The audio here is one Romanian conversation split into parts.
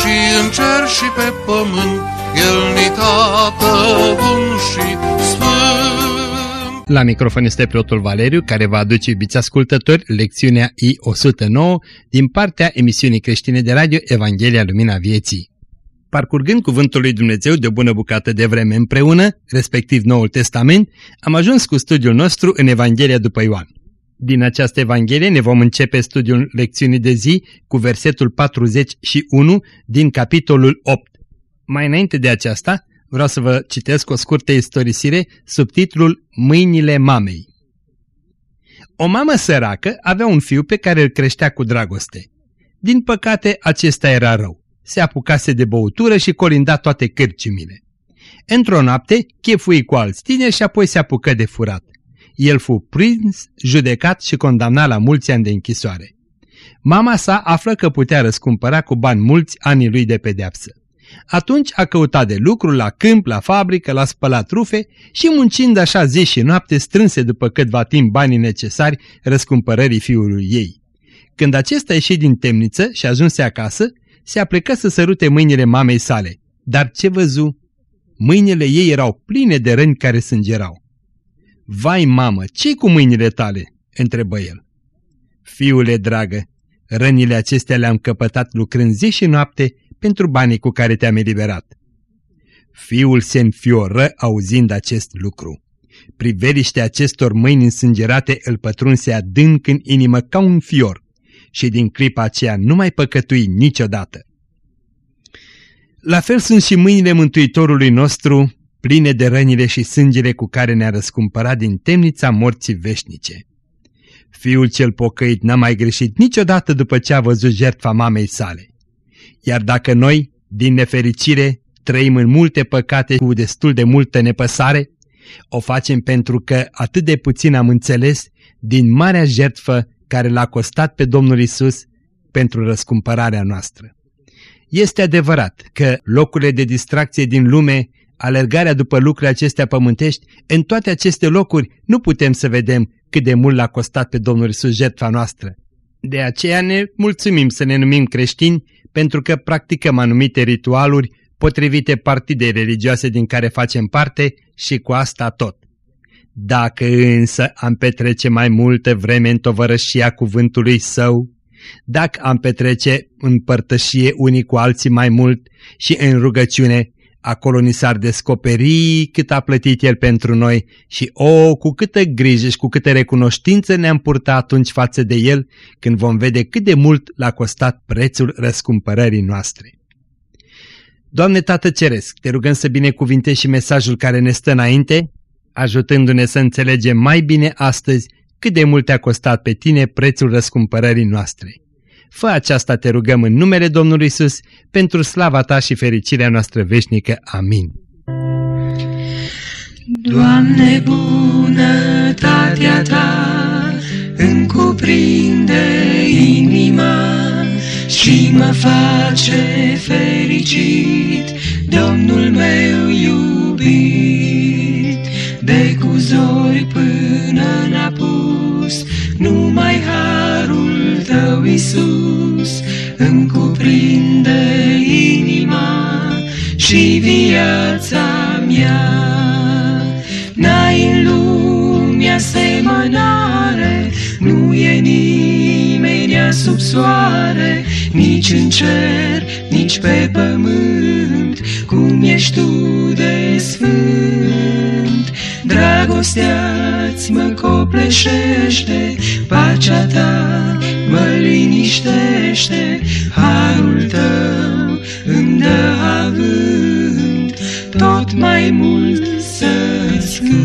și în cer și pe pământ, El ni tată bun și sfânt. La microfon este preotul Valeriu, care va aduce, iubiți ascultători, lecțiunea I-109 din partea emisiunii creștine de radio Evanghelia Lumina Vieții. Parcurgând cuvântul lui Dumnezeu de o bună bucată de vreme împreună, respectiv Noul Testament, am ajuns cu studiul nostru în Evanghelia după Ioan. Din această Evanghelie ne vom începe studiul lecțiunii de zi cu versetul 41 din capitolul 8. Mai înainte de aceasta, vreau să vă citesc o scurtă istorisire sub titlul Mâinile mamei. O mamă săracă avea un fiu pe care îl creștea cu dragoste. Din păcate, acesta era rău. Se apucase de băutură și colinda toate cârcimile. Într-o noapte, chefui cu alți tineri și apoi se apucă de furat. El fu prins, judecat și condamnat la mulți ani de închisoare. Mama sa află că putea răscumpăra cu bani mulți anii lui de pedeapsă. Atunci a căutat de lucru la câmp, la fabrică, la spălat rufe și muncind așa zi și noapte strânse după câtva timp banii necesari răscumpărării fiului ei. Când acesta ieși din temniță și ajunse acasă, se aplecă să sărute mâinile mamei sale. Dar ce văzu? Mâinile ei erau pline de răni care sângerau. Vai, mamă, ce cu mâinile tale?" întrebă el. Fiule dragă, rănile acestea le-am căpătat lucrând zi și noapte pentru banii cu care te-am eliberat. Fiul se înfioră auzind acest lucru. Priveliștea acestor mâini însângerate îl pătrunse adânc în inimă ca un fior și din clipa aceea nu mai păcătui niciodată. La fel sunt și mâinile Mântuitorului nostru, pline de rănile și sângele cu care ne-a răscumpărat din temnița morții veșnice. Fiul cel pocăit n-a mai greșit niciodată după ce a văzut jertfa mamei sale. Iar dacă noi, din nefericire, trăim în multe păcate cu destul de multă nepăsare, o facem pentru că atât de puțin am înțeles din marea jertfă care l-a costat pe Domnul Isus pentru răscumpărarea noastră. Este adevărat că locurile de distracție din lume, alergarea după lucrurile acestea pământești, în toate aceste locuri nu putem să vedem cât de mult l-a costat pe Domnul Isus jertfa noastră. De aceea ne mulțumim să ne numim creștini pentru că practicăm anumite ritualuri potrivite partidei religioase din care facem parte și cu asta tot. Dacă însă am petrece mai multă vreme în tovărășia cuvântului său, dacă am petrece în părtășie unii cu alții mai mult și în rugăciune, acolo ni s-ar descoperi cât a plătit El pentru noi și, o, cu câtă grijă și cu câtă recunoștință ne-am purtat atunci față de El, când vom vede cât de mult l-a costat prețul răscumpărării noastre. Doamne Tată Ceresc, te rugăm să binecuvintești și mesajul care ne stă înainte, ajutându-ne să înțelegem mai bine astăzi cât de mult te-a costat pe tine prețul răscumpărării noastre. Fă aceasta te rugăm în numele Domnului Isus pentru slava ta și fericirea noastră veșnică. Amin. Doamne, bunătatea ta îmi cuprinde inima și mă face fericit, Domnul meu iubit, de cu zori până n-apus, numai harul tău, Iisus, îmi cuprinde inima și viața mea. N-ai în lumea semănare, nu e nimeni sub soare, nici în cer, nici pe pământ, cum ești tu de sfânt. Dragostea-ți mă copleșește, pacea ta mă liniștește, harul tău îmi dă avânt, tot mai mult să-ți cânt.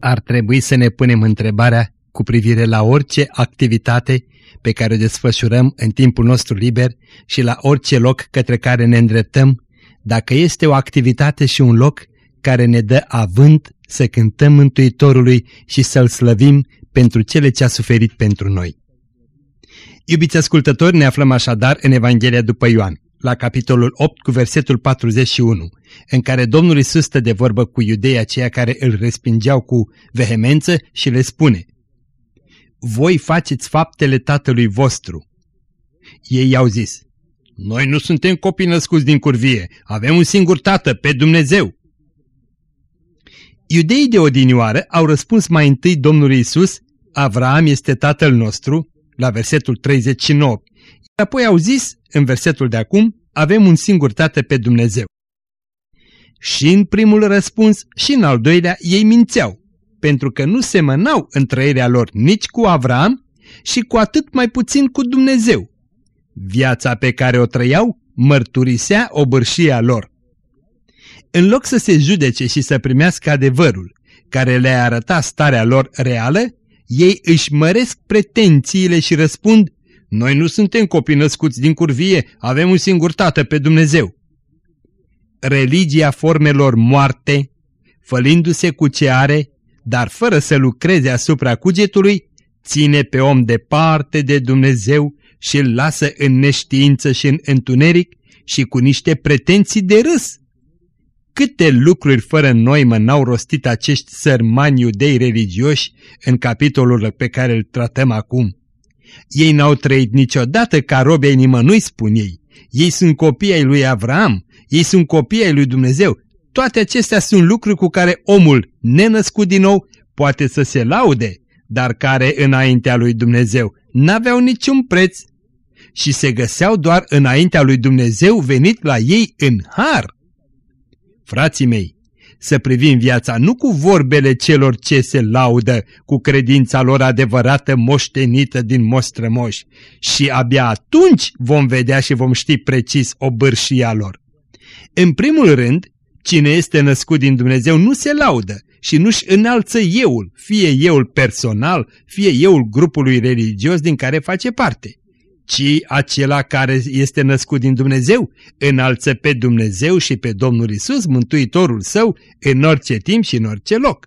Ar trebui să ne punem întrebarea cu privire la orice activitate pe care o desfășurăm în timpul nostru liber și la orice loc către care ne îndreptăm, dacă este o activitate și un loc care ne dă avânt să cântăm Mântuitorului și să-L slăvim pentru cele ce a suferit pentru noi. Iubiți ascultători, ne aflăm așadar în Evanghelia după Ioan, la capitolul 8 cu versetul 41, în care Domnul Iisus stă de vorbă cu iudeii aceia care îl respingeau cu vehemență și le spune Voi faceți faptele tatălui vostru. Ei i-au zis, Noi nu suntem copii născuți din curvie, avem un singur tată, pe Dumnezeu. Iudeii de odinioară au răspuns mai întâi Domnului Isus, Avraam este tatăl nostru, la versetul 39. Apoi au zis, în versetul de acum, avem un singur tată pe Dumnezeu. Și în primul răspuns și în al doilea ei mințeau, pentru că nu semănau în trăirea lor nici cu Avram și cu atât mai puțin cu Dumnezeu. Viața pe care o trăiau mărturisea obârșia lor. În loc să se judece și să primească adevărul, care le arăta starea lor reală, ei își măresc pretențiile și răspund, noi nu suntem copii născuți din curvie, avem un singur tată pe Dumnezeu. Religia formelor moarte, fălindu-se cu ce are, dar fără să lucreze asupra cugetului, ține pe om departe de Dumnezeu și îl lasă în neștiință și în întuneric și cu niște pretenții de râs. Câte lucruri fără noi mă n-au rostit acești sărmani iudei religioși în capitolul pe care îl tratăm acum. Ei n-au trăit niciodată ca robi ai nimănui, spun ei. Ei sunt copii ai lui Avram, ei sunt copii ai lui Dumnezeu. Toate acestea sunt lucruri cu care omul, nenăscut din nou, poate să se laude, dar care înaintea lui Dumnezeu n-aveau niciun preț și se găseau doar înaintea lui Dumnezeu venit la ei în har. Frații mei, să privim viața nu cu vorbele celor ce se laudă cu credința lor adevărată moștenită din mostrămoși și abia atunci vom vedea și vom ști precis obârșia lor. În primul rând, cine este născut din Dumnezeu nu se laudă și nu-și înalță euul, fie euul personal, fie euul grupului religios din care face parte ci acela care este născut din Dumnezeu înalță pe Dumnezeu și pe Domnul Isus, Mântuitorul Său, în orice timp și în orice loc.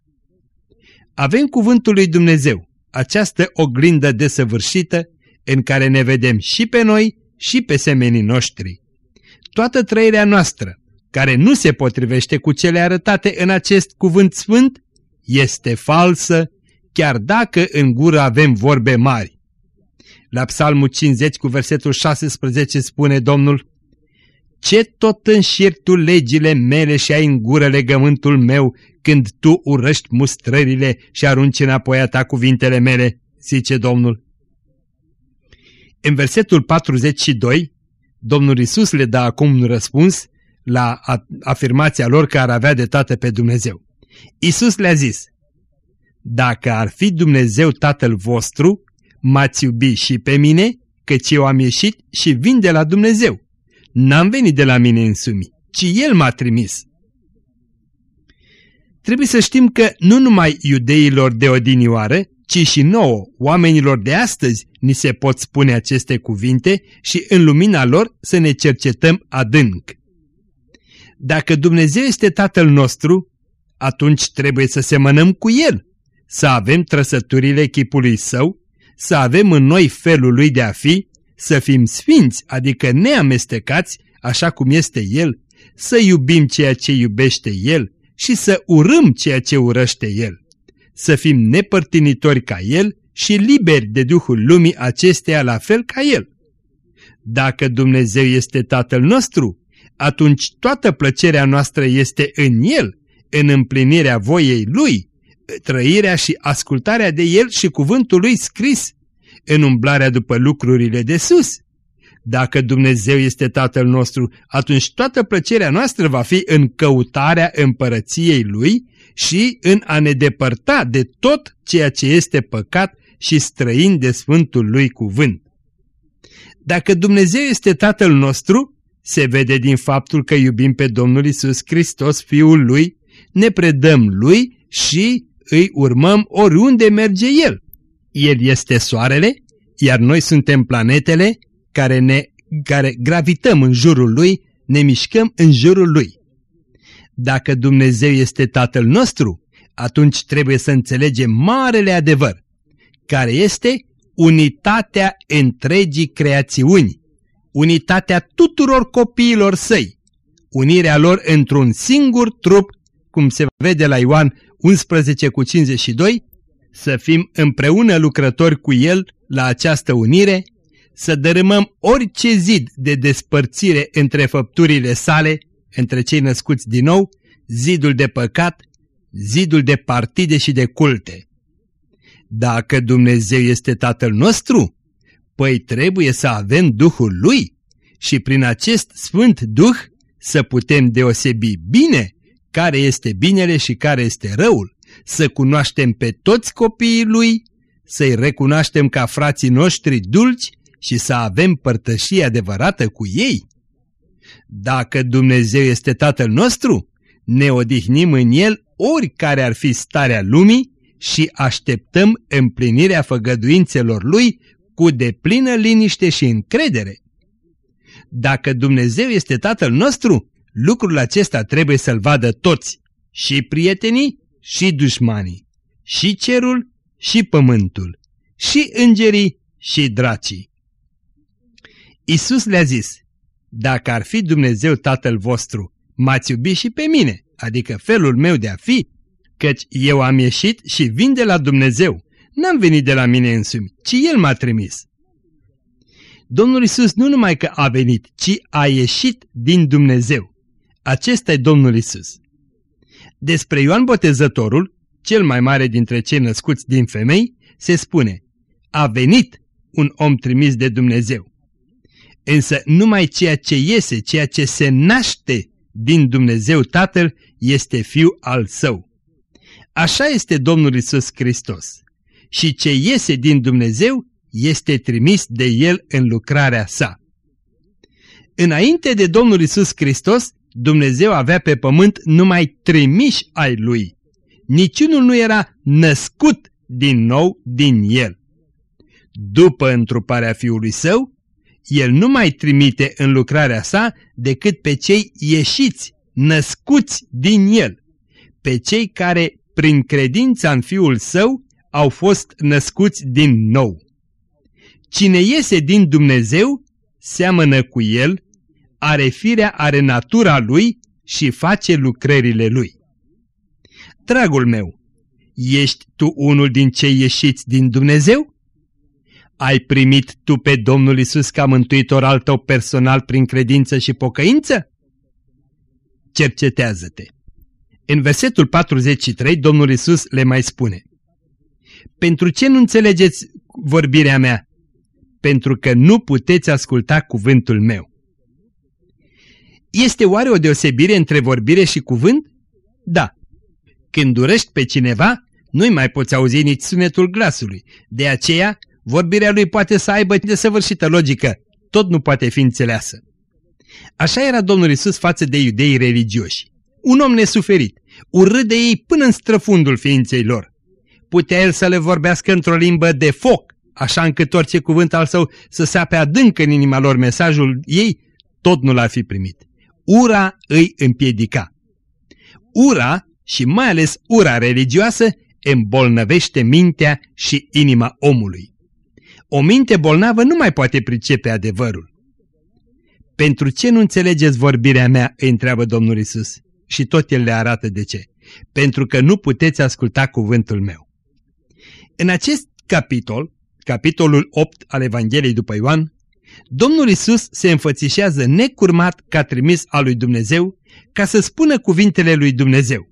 Avem cuvântul lui Dumnezeu, această oglindă desăvârșită în care ne vedem și pe noi și pe semenii noștri. Toată trăirea noastră, care nu se potrivește cu cele arătate în acest cuvânt sfânt, este falsă, chiar dacă în gură avem vorbe mari. La psalmul 50 cu versetul 16 spune Domnul, Ce tot înșiri tu legile mele și ai în gură legământul meu când tu urăști mustrările și arunci înapoi a ta cuvintele mele, zice Domnul. În versetul 42, Domnul Isus le dă acum un răspuns la afirmația lor că ar avea de tată pe Dumnezeu. Isus le-a zis, Dacă ar fi Dumnezeu Tatăl vostru, m-ați iubi și pe mine, căci eu am ieșit și vin de la Dumnezeu. N-am venit de la mine însumi, ci El m-a trimis. Trebuie să știm că nu numai iudeilor de odinioară, ci și nouă, oamenilor de astăzi, ni se pot spune aceste cuvinte și în lumina lor să ne cercetăm adânc. Dacă Dumnezeu este Tatăl nostru, atunci trebuie să semănăm cu El, să avem trăsăturile chipului Său să avem în noi felul lui de a fi, să fim sfinți, adică neamestecați, așa cum este El, să iubim ceea ce iubește El și să urâm ceea ce urăște El, să fim nepărtinitori ca El și liberi de Duhul lumii acesteia la fel ca El. Dacă Dumnezeu este Tatăl nostru, atunci toată plăcerea noastră este în El, în împlinirea voiei Lui, trăirea și ascultarea de El și cuvântul Lui scris, în umblarea după lucrurile de sus. Dacă Dumnezeu este Tatăl nostru, atunci toată plăcerea noastră va fi în căutarea împărăției Lui și în a ne depărta de tot ceea ce este păcat și străin de Sfântul Lui cuvânt. Dacă Dumnezeu este Tatăl nostru, se vede din faptul că iubim pe Domnul Isus Hristos, Fiul Lui, ne predăm Lui și îi urmăm oriunde merge El. El este soarele, iar noi suntem planetele care, ne, care gravităm în jurul Lui, ne mișcăm în jurul Lui. Dacă Dumnezeu este Tatăl nostru, atunci trebuie să înțelegem marele adevăr, care este unitatea întregii creațiuni, unitatea tuturor copiilor săi, unirea lor într-un singur trup, cum se vede la Ioan 11 cu 52, să fim împreună lucrători cu El la această unire, să dărâmăm orice zid de despărțire între făpturile sale, între cei născuți din nou, zidul de păcat, zidul de partide și de culte. Dacă Dumnezeu este Tatăl nostru, păi trebuie să avem Duhul Lui și prin acest Sfânt Duh să putem deosebi bine care este binele și care este răul, să cunoaștem pe toți copiii Lui, să-i recunoaștem ca frații noștri dulci și să avem părtășie adevărată cu ei. Dacă Dumnezeu este Tatăl nostru, ne odihnim în El oricare ar fi starea lumii și așteptăm împlinirea făgăduințelor Lui cu deplină liniște și încredere. Dacă Dumnezeu este Tatăl nostru, lucrul acesta trebuie să-l vadă toți, și prietenii, și dușmanii, și cerul, și pământul, și îngerii, și dracii. Isus le-a zis, dacă ar fi Dumnezeu Tatăl vostru, m-ați iubi și pe mine, adică felul meu de a fi, căci eu am ieșit și vin de la Dumnezeu. N-am venit de la mine însumi, ci El m-a trimis. Domnul Isus nu numai că a venit, ci a ieșit din Dumnezeu. Acesta e Domnul Isus. Despre Ioan Botezătorul, cel mai mare dintre cei născuți din femei, se spune, a venit un om trimis de Dumnezeu. Însă numai ceea ce iese, ceea ce se naște din Dumnezeu Tatăl, este fiu al său. Așa este Domnul Isus Hristos. Și ce iese din Dumnezeu este trimis de El în lucrarea sa. Înainte de Domnul Isus Hristos, Dumnezeu avea pe pământ numai trimiși ai Lui. Niciunul nu era născut din nou din El. După întruparea Fiului Său, El nu mai trimite în lucrarea sa decât pe cei ieșiți, născuți din El, pe cei care, prin credința în Fiul Său, au fost născuți din nou. Cine iese din Dumnezeu, seamănă cu El, are firea, are natura Lui și face lucrările Lui. Dragul meu, ești tu unul din cei ieșiți din Dumnezeu? Ai primit tu pe Domnul Isus ca mântuitor al tău personal prin credință și pocăință? Cercetează-te. În versetul 43, Domnul Isus le mai spune Pentru ce nu înțelegeți vorbirea mea? Pentru că nu puteți asculta cuvântul meu. Este oare o deosebire între vorbire și cuvânt? Da. Când urăști pe cineva, nu-i mai poți auzi nici sunetul glasului. De aceea, vorbirea lui poate să aibă desăvârșită logică, tot nu poate fi înțeleasă. Așa era Domnul Isus față de iudeii religioși. Un om nesuferit, urât de ei până în străfundul ființei lor. Putea el să le vorbească într-o limbă de foc, așa încât orice cuvânt al său să sape adânc în inima lor mesajul ei, tot nu l-ar fi primit. Ura îi împiedica. Ura, și mai ales ura religioasă, îmbolnăvește mintea și inima omului. O minte bolnavă nu mai poate pricepe adevărul. Pentru ce nu înțelegeți vorbirea mea?" îi întreabă Domnul Isus. Și tot el le arată de ce. Pentru că nu puteți asculta cuvântul meu. În acest capitol, capitolul 8 al Evangheliei după Ioan, Domnul Isus se înfățișează necurmat ca trimis al lui Dumnezeu ca să spună cuvintele lui Dumnezeu.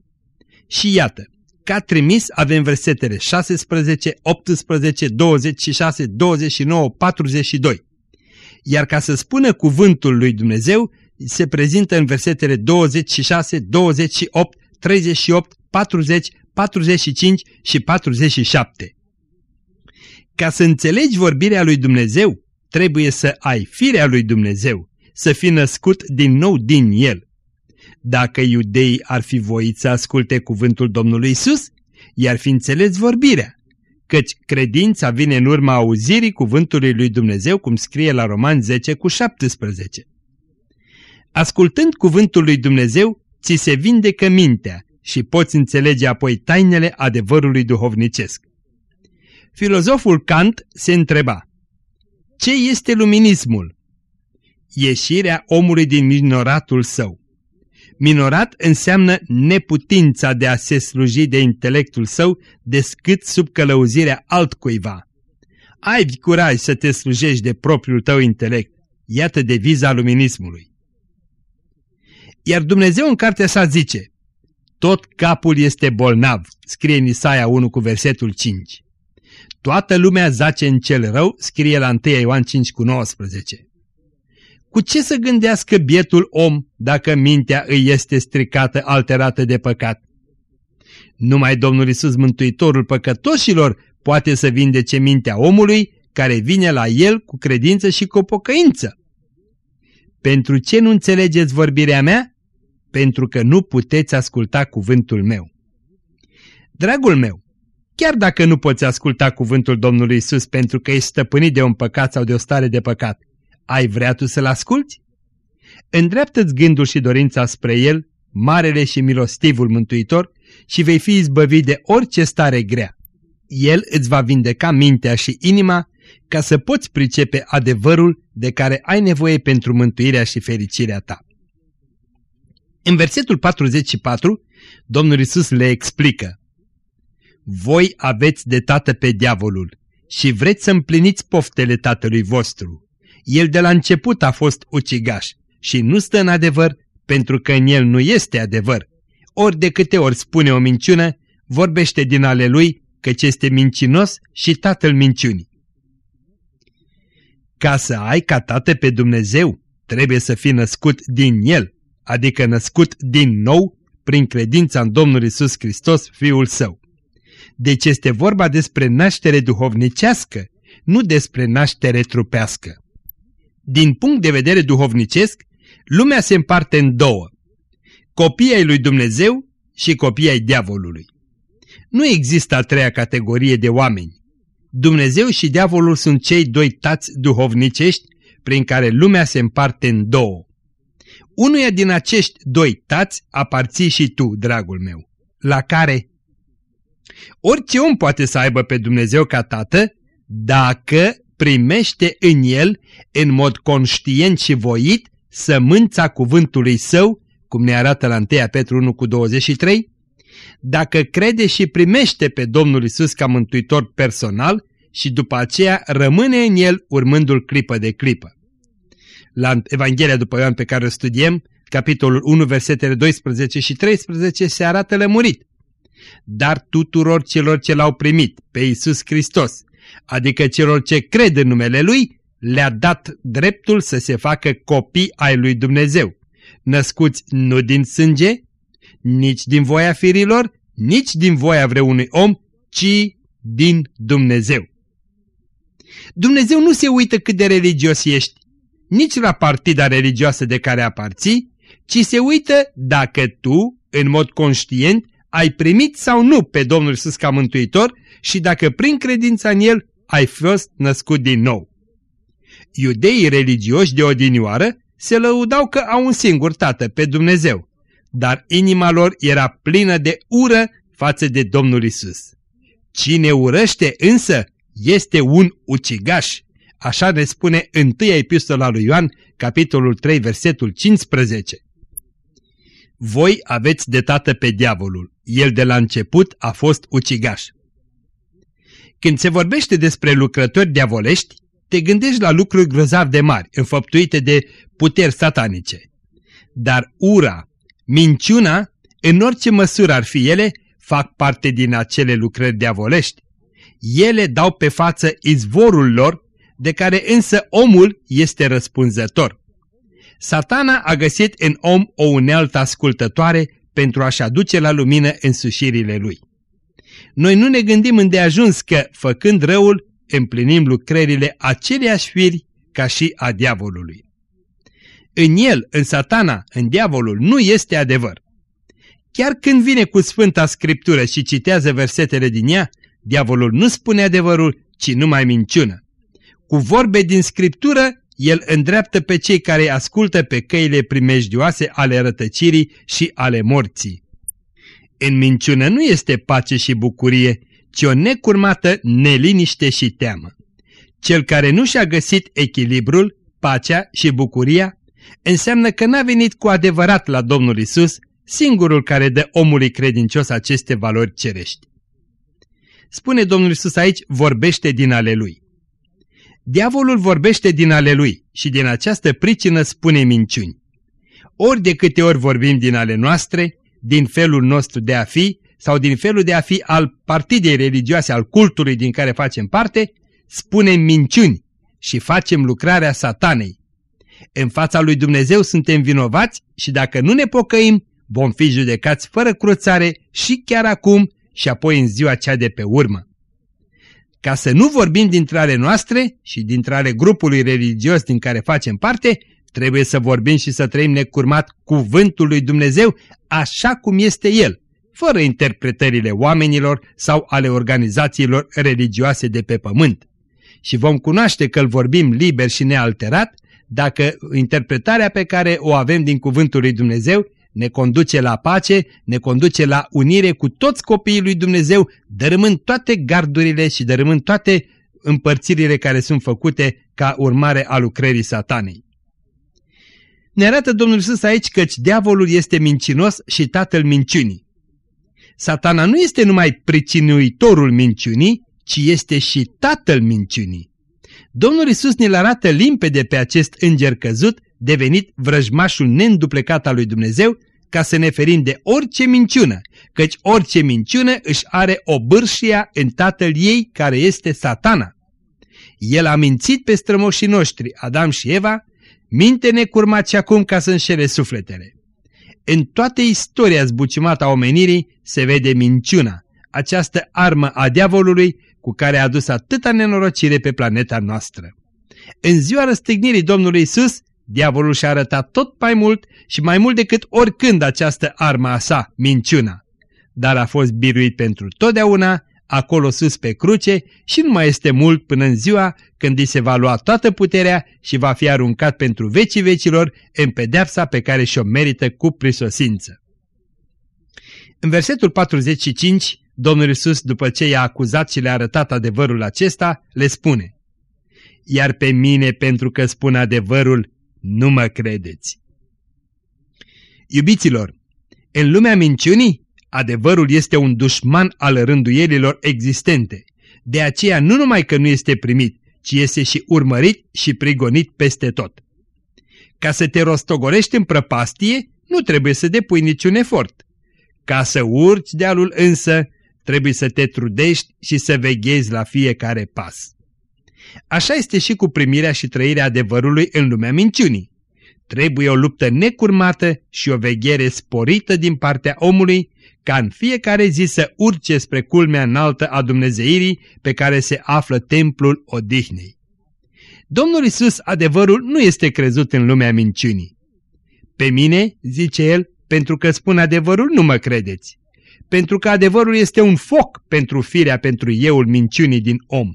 Și iată, ca trimis avem versetele 16, 18, 26, 29, 42. Iar ca să spună cuvântul lui Dumnezeu, se prezintă în versetele 26, 28, 38, 40, 45 și 47. Ca să înțelegi vorbirea lui Dumnezeu, trebuie să ai firea lui Dumnezeu, să fii născut din nou din El. Dacă iudeii ar fi voit să asculte cuvântul Domnului Isus, i-ar fi înțeles vorbirea, căci credința vine în urma auzirii cuvântului lui Dumnezeu, cum scrie la Roman 10 cu 17. Ascultând cuvântul lui Dumnezeu, ți se vindecă mintea și poți înțelege apoi tainele adevărului duhovnicesc. Filozoful Kant se întreba, ce este luminismul? Ieșirea omului din minoratul său. Minorat înseamnă neputința de a se sluji de intelectul său descât sub călăuzirea altcuiva. Ai curaj să te slujești de propriul tău intelect. Iată deviza luminismului. Iar Dumnezeu în cartea sa zice, tot capul este bolnav, scrie în Isaia 1 cu versetul 5. Toată lumea zace în cel rău, scrie la 1 Ioan 5 cu 19. Cu ce să gândească bietul om dacă mintea îi este stricată, alterată de păcat? Numai Domnul Isus Mântuitorul păcătoșilor poate să vindece mintea omului care vine la el cu credință și cu pocăință. Pentru ce nu înțelegeți vorbirea mea? Pentru că nu puteți asculta cuvântul meu. Dragul meu, chiar dacă nu poți asculta cuvântul Domnului Isus pentru că ești stăpânit de un păcat sau de o stare de păcat, ai vrea tu să-L asculți? Îndreaptă-ți gândul și dorința spre El, Marele și Milostivul Mântuitor, și vei fi izbăvit de orice stare grea. El îți va vindeca mintea și inima ca să poți pricepe adevărul de care ai nevoie pentru mântuirea și fericirea ta. În versetul 44, Domnul Isus le explică Voi aveți de tată pe diavolul și vreți să împliniți poftele tatălui vostru. El de la început a fost ucigaș și nu stă în adevăr pentru că în el nu este adevăr. Ori de câte ori spune o minciună, vorbește din ale lui căci este mincinos și tatăl minciunii. Ca să ai ca tată pe Dumnezeu, trebuie să fii născut din el, adică născut din nou prin credința în Domnul Isus Hristos, Fiul Său. Deci este vorba despre naștere duhovnicească, nu despre naștere trupească. Din punct de vedere duhovnicesc, lumea se împarte în două. Copii ai lui Dumnezeu și copii ai diavolului. Nu există a treia categorie de oameni. Dumnezeu și diavolul sunt cei doi tați duhovnicești prin care lumea se împarte în două. Unuia din acești doi tați aparții și tu, dragul meu, la care orice om poate să aibă pe Dumnezeu ca tată dacă primește în el, în mod conștient și voit, sămânța cuvântului său, cum ne arată la 1 Petru 1 cu 23, dacă crede și primește pe Domnul Isus ca mântuitor personal și după aceea rămâne în el urmându-l clipă de clipă. La Evanghelia după Ioan pe care o studiem, capitolul 1, versetele 12 și 13, se arată lămurit. Dar tuturor celor ce l-au primit pe Isus Hristos, adică celor ce cred în numele Lui, le-a dat dreptul să se facă copii ai lui Dumnezeu, născuți nu din sânge, nici din voia firilor, nici din voia vreunui om, ci din Dumnezeu. Dumnezeu nu se uită cât de religios ești, nici la partida religioasă de care aparții, ci se uită dacă tu, în mod conștient, ai primit sau nu pe Domnul Iisus ca mântuitor și dacă prin credința în El ai fost născut din nou. Iudeii religioși de odinioară se lăudau că au un singur tată, pe Dumnezeu, dar inima lor era plină de ură față de Domnul Isus. Cine urăște însă este un ucigaș, așa ne spune întâia epistola lui Ioan, capitolul 3, versetul 15. Voi aveți de tată pe diavolul, el de la început a fost ucigaș. Când se vorbește despre lucrători diavolești, te gândești la lucruri grozav de mari, înfăptuite de puteri satanice. Dar ura, minciuna, în orice măsură ar fi ele, fac parte din acele lucrări diavolești. Ele dau pe față izvorul lor, de care însă omul este răspunzător. Satana a găsit în om o unealtă ascultătoare pentru a-și aduce la lumină însușirile lui. Noi nu ne gândim îndeajuns că, făcând răul, împlinim lucrările aceleași firi ca și a diavolului. În el, în satana, în diavolul, nu este adevăr. Chiar când vine cu Sfânta Scriptură și citează versetele din ea, diavolul nu spune adevărul, ci numai minciună. Cu vorbe din Scriptură, el îndreaptă pe cei care ascultă pe căile primejdioase ale rătăcirii și ale morții. În minciună nu este pace și bucurie, ci o necurmată neliniște și teamă. Cel care nu și-a găsit echilibrul, pacea și bucuria, înseamnă că n-a venit cu adevărat la Domnul Isus, singurul care dă omului credincios aceste valori cerești. Spune Domnul Isus aici, vorbește din ale lui. Diavolul vorbește din ale lui și din această pricină spune minciuni. Ori de câte ori vorbim din ale noastre, din felul nostru de a fi sau din felul de a fi al partidei religioase, al cultului din care facem parte, spunem minciuni și facem lucrarea satanei. În fața lui Dumnezeu suntem vinovați și dacă nu ne pocăim, vom fi judecați fără cruțare și chiar acum și apoi în ziua cea de pe urmă. Ca să nu vorbim dintre ale noastre și dintre ale grupului religios din care facem parte, trebuie să vorbim și să trăim necurmat cuvântul lui Dumnezeu așa cum este El, fără interpretările oamenilor sau ale organizațiilor religioase de pe pământ. Și vom cunoaște că îl vorbim liber și nealterat dacă interpretarea pe care o avem din cuvântul lui Dumnezeu ne conduce la pace, ne conduce la unire cu toți copiii lui Dumnezeu, dărâmând toate gardurile și dărâmând toate împărțirile care sunt făcute ca urmare a lucrării satanei. Ne arată Domnul Iisus aici căci diavolul este mincinos și tatăl minciunii. Satana nu este numai pricinuitorul minciunii, ci este și tatăl minciunii. Domnul Iisus ne-l arată limpede pe acest înger căzut devenit vrăjmașul neînduplecat al lui Dumnezeu, ca să ne ferim de orice minciună, căci orice minciună își are o bârșia în tatăl ei care este satana. El a mințit pe strămoșii noștri, Adam și Eva, minte necurmat și acum ca să înșele sufletele. În toată istoria zbucimată a omenirii se vede minciuna, această armă a diavolului cu care a adus atâta nenorocire pe planeta noastră. În ziua răstignirii Domnului Isus, Diavolul și-a arătat tot mai mult și mai mult decât oricând această armă a sa, minciuna. Dar a fost biruit pentru totdeauna, acolo sus pe cruce și nu mai este mult până în ziua când îi se va lua toată puterea și va fi aruncat pentru vecii vecilor în pedeapsa pe care și-o merită cu prisosință. În versetul 45, Domnul Iisus, după ce i-a acuzat și le-a arătat adevărul acesta, le spune Iar pe mine, pentru că spun adevărul, nu mă credeți. Iubiților, în lumea minciunii, adevărul este un dușman al rânduielilor existente. De aceea nu numai că nu este primit, ci este și urmărit și prigonit peste tot. Ca să te rostogolești în prăpastie, nu trebuie să depui niciun efort. Ca să urci dealul însă, trebuie să te trudești și să veghezi la fiecare pas. Așa este și cu primirea și trăirea adevărului în lumea minciunii. Trebuie o luptă necurmată și o veghere sporită din partea omului, ca în fiecare zi să urce spre culmea înaltă a Dumnezeirii pe care se află templul odihnei. Domnul Isus, adevărul, nu este crezut în lumea minciunii. Pe mine, zice el, pentru că spun adevărul, nu mă credeți. Pentru că adevărul este un foc pentru firea, pentru euul minciunii din om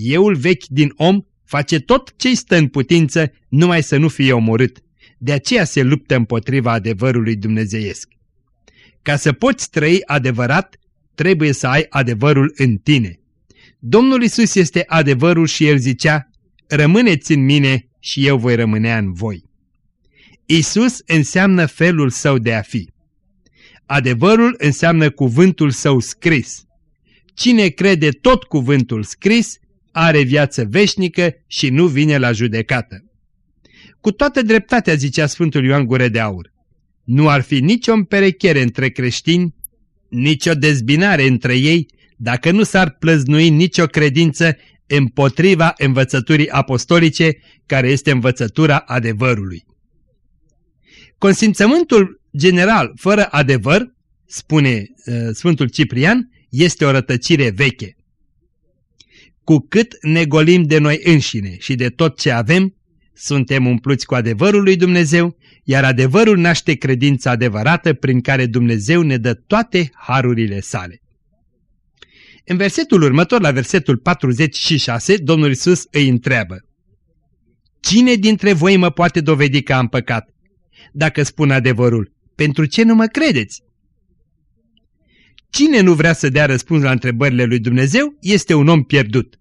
euul vechi din om face tot ce-i stă în putință numai să nu fie omorât. De aceea se luptă împotriva adevărului dumnezeiesc. Ca să poți trăi adevărat, trebuie să ai adevărul în tine. Domnul Isus este adevărul și El zicea, rămâneți în mine și eu voi rămânea în voi. Isus înseamnă felul său de a fi. Adevărul înseamnă cuvântul său scris. Cine crede tot cuvântul scris, are viață veșnică și nu vine la judecată. Cu toată dreptatea, zicea Sfântul Ioan Gure de Aur, nu ar fi nicio împerechere între creștini, nicio dezbinare între ei, dacă nu s-ar plăznui nicio credință împotriva învățăturii apostolice, care este învățătura adevărului. Consimțământul general fără adevăr, spune uh, Sfântul Ciprian, este o rătăcire veche. Cu cât ne golim de noi înșine și de tot ce avem, suntem umpluți cu adevărul lui Dumnezeu, iar adevărul naște credința adevărată prin care Dumnezeu ne dă toate harurile sale. În versetul următor, la versetul 46, Domnul Isus îi întreabă. Cine dintre voi mă poate dovedi că am păcat? Dacă spun adevărul, pentru ce nu mă credeți? Cine nu vrea să dea răspuns la întrebările lui Dumnezeu este un om pierdut.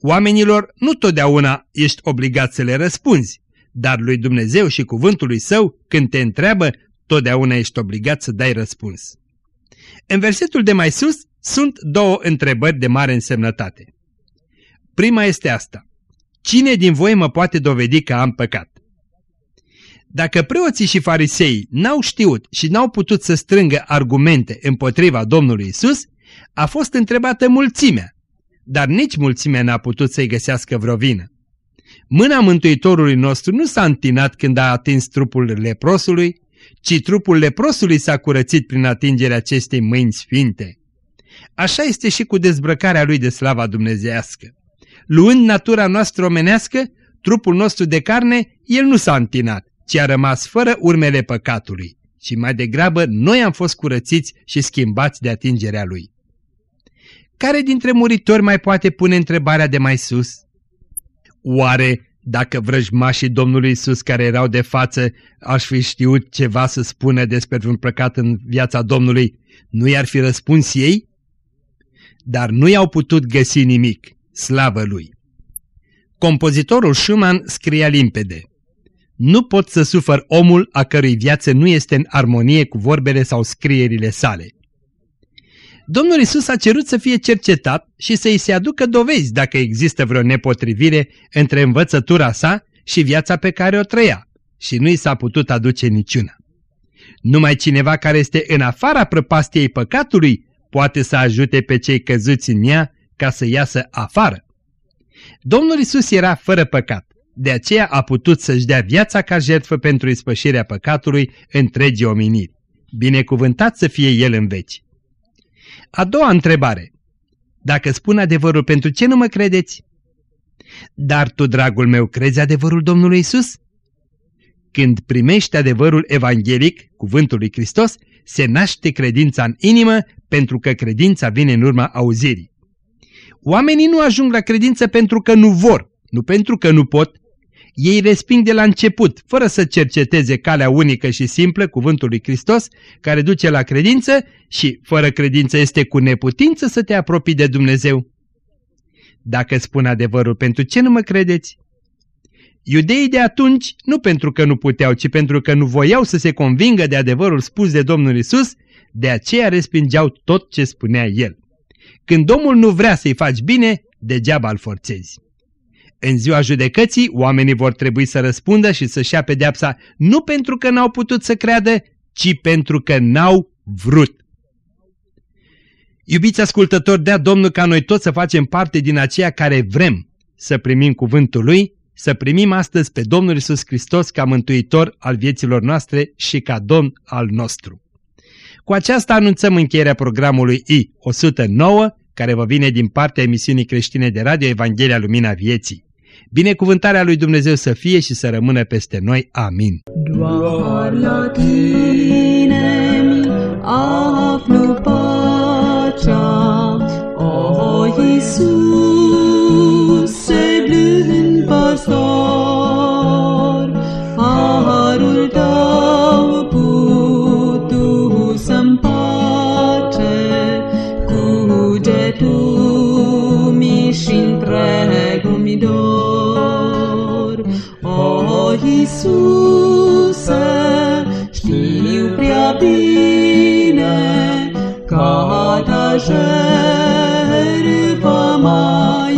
Oamenilor nu totdeauna ești obligat să le răspunzi, dar lui Dumnezeu și cuvântului său, când te întreabă, totdeauna ești obligat să dai răspuns. În versetul de mai sus sunt două întrebări de mare însemnătate. Prima este asta. Cine din voi mă poate dovedi că am păcat? Dacă preoții și farisei n-au știut și n-au putut să strângă argumente împotriva Domnului Isus, a fost întrebată mulțimea, dar nici mulțimea n-a putut să-i găsească vreo vină. Mâna Mântuitorului nostru nu s-a întinat când a atins trupul leprosului, ci trupul leprosului s-a curățit prin atingerea acestei mâini sfinte. Așa este și cu dezbrăcarea lui de slava dumnezească. Luând natura noastră omenească, trupul nostru de carne, el nu s-a întinat, ci a rămas fără urmele păcatului, și mai degrabă noi am fost curățiți și schimbați de atingerea lui. Care dintre muritori mai poate pune întrebarea de mai sus? Oare dacă vrăjmașii Domnului Isus care erau de față aș fi știut ceva să spună despre un păcat în viața Domnului, nu i-ar fi răspuns ei? Dar nu i-au putut găsi nimic, slavă lui. Compozitorul Schumann scria limpede. Nu pot să sufăr omul a cărui viață nu este în armonie cu vorbele sau scrierile sale. Domnul Isus a cerut să fie cercetat și să-i se aducă dovezi dacă există vreo nepotrivire între învățătura sa și viața pe care o trăia și nu i s-a putut aduce niciuna. Numai cineva care este în afara prăpastiei păcatului poate să ajute pe cei căzuți în ea ca să iasă afară. Domnul Isus era fără păcat, de aceea a putut să-și dea viața ca jertfă pentru ispășirea păcatului întregii omeniri. Binecuvântat să fie El în veci. A doua întrebare. Dacă spun adevărul, pentru ce nu mă credeți? Dar tu, dragul meu, crezi adevărul Domnului Isus? Când primești adevărul evanghelic, cuvântul lui Hristos, se naște credința în inimă pentru că credința vine în urma auzirii. Oamenii nu ajung la credință pentru că nu vor, nu pentru că nu pot, ei resping de la început, fără să cerceteze calea unică și simplă, cuvântul lui Hristos, care duce la credință și, fără credință, este cu neputință să te apropii de Dumnezeu. Dacă spun adevărul, pentru ce nu mă credeți? Iudeii de atunci, nu pentru că nu puteau, ci pentru că nu voiau să se convingă de adevărul spus de Domnul Isus, de aceea respingeau tot ce spunea El. Când omul nu vrea să-i faci bine, degeaba îl forțezi. În ziua judecății, oamenii vor trebui să răspundă și să-și ia pedeapsa nu pentru că n-au putut să creadă, ci pentru că n-au vrut. Iubiți ascultători, dea Domnul ca noi toți să facem parte din aceia care vrem să primim cuvântul Lui, să primim astăzi pe Domnul Isus Hristos ca mântuitor al vieților noastre și ca Domn al nostru. Cu aceasta anunțăm încheierea programului I-109, care vă vine din partea emisiunii creștine de radio Evanghelia Lumina Vieții. Binecuvântarea lui Dumnezeu să fie și să rămână peste noi. Amin. Doar la tine mi aflu pacea, o Iisuse Iisuse, știu prea bine ca ta jertfă m-a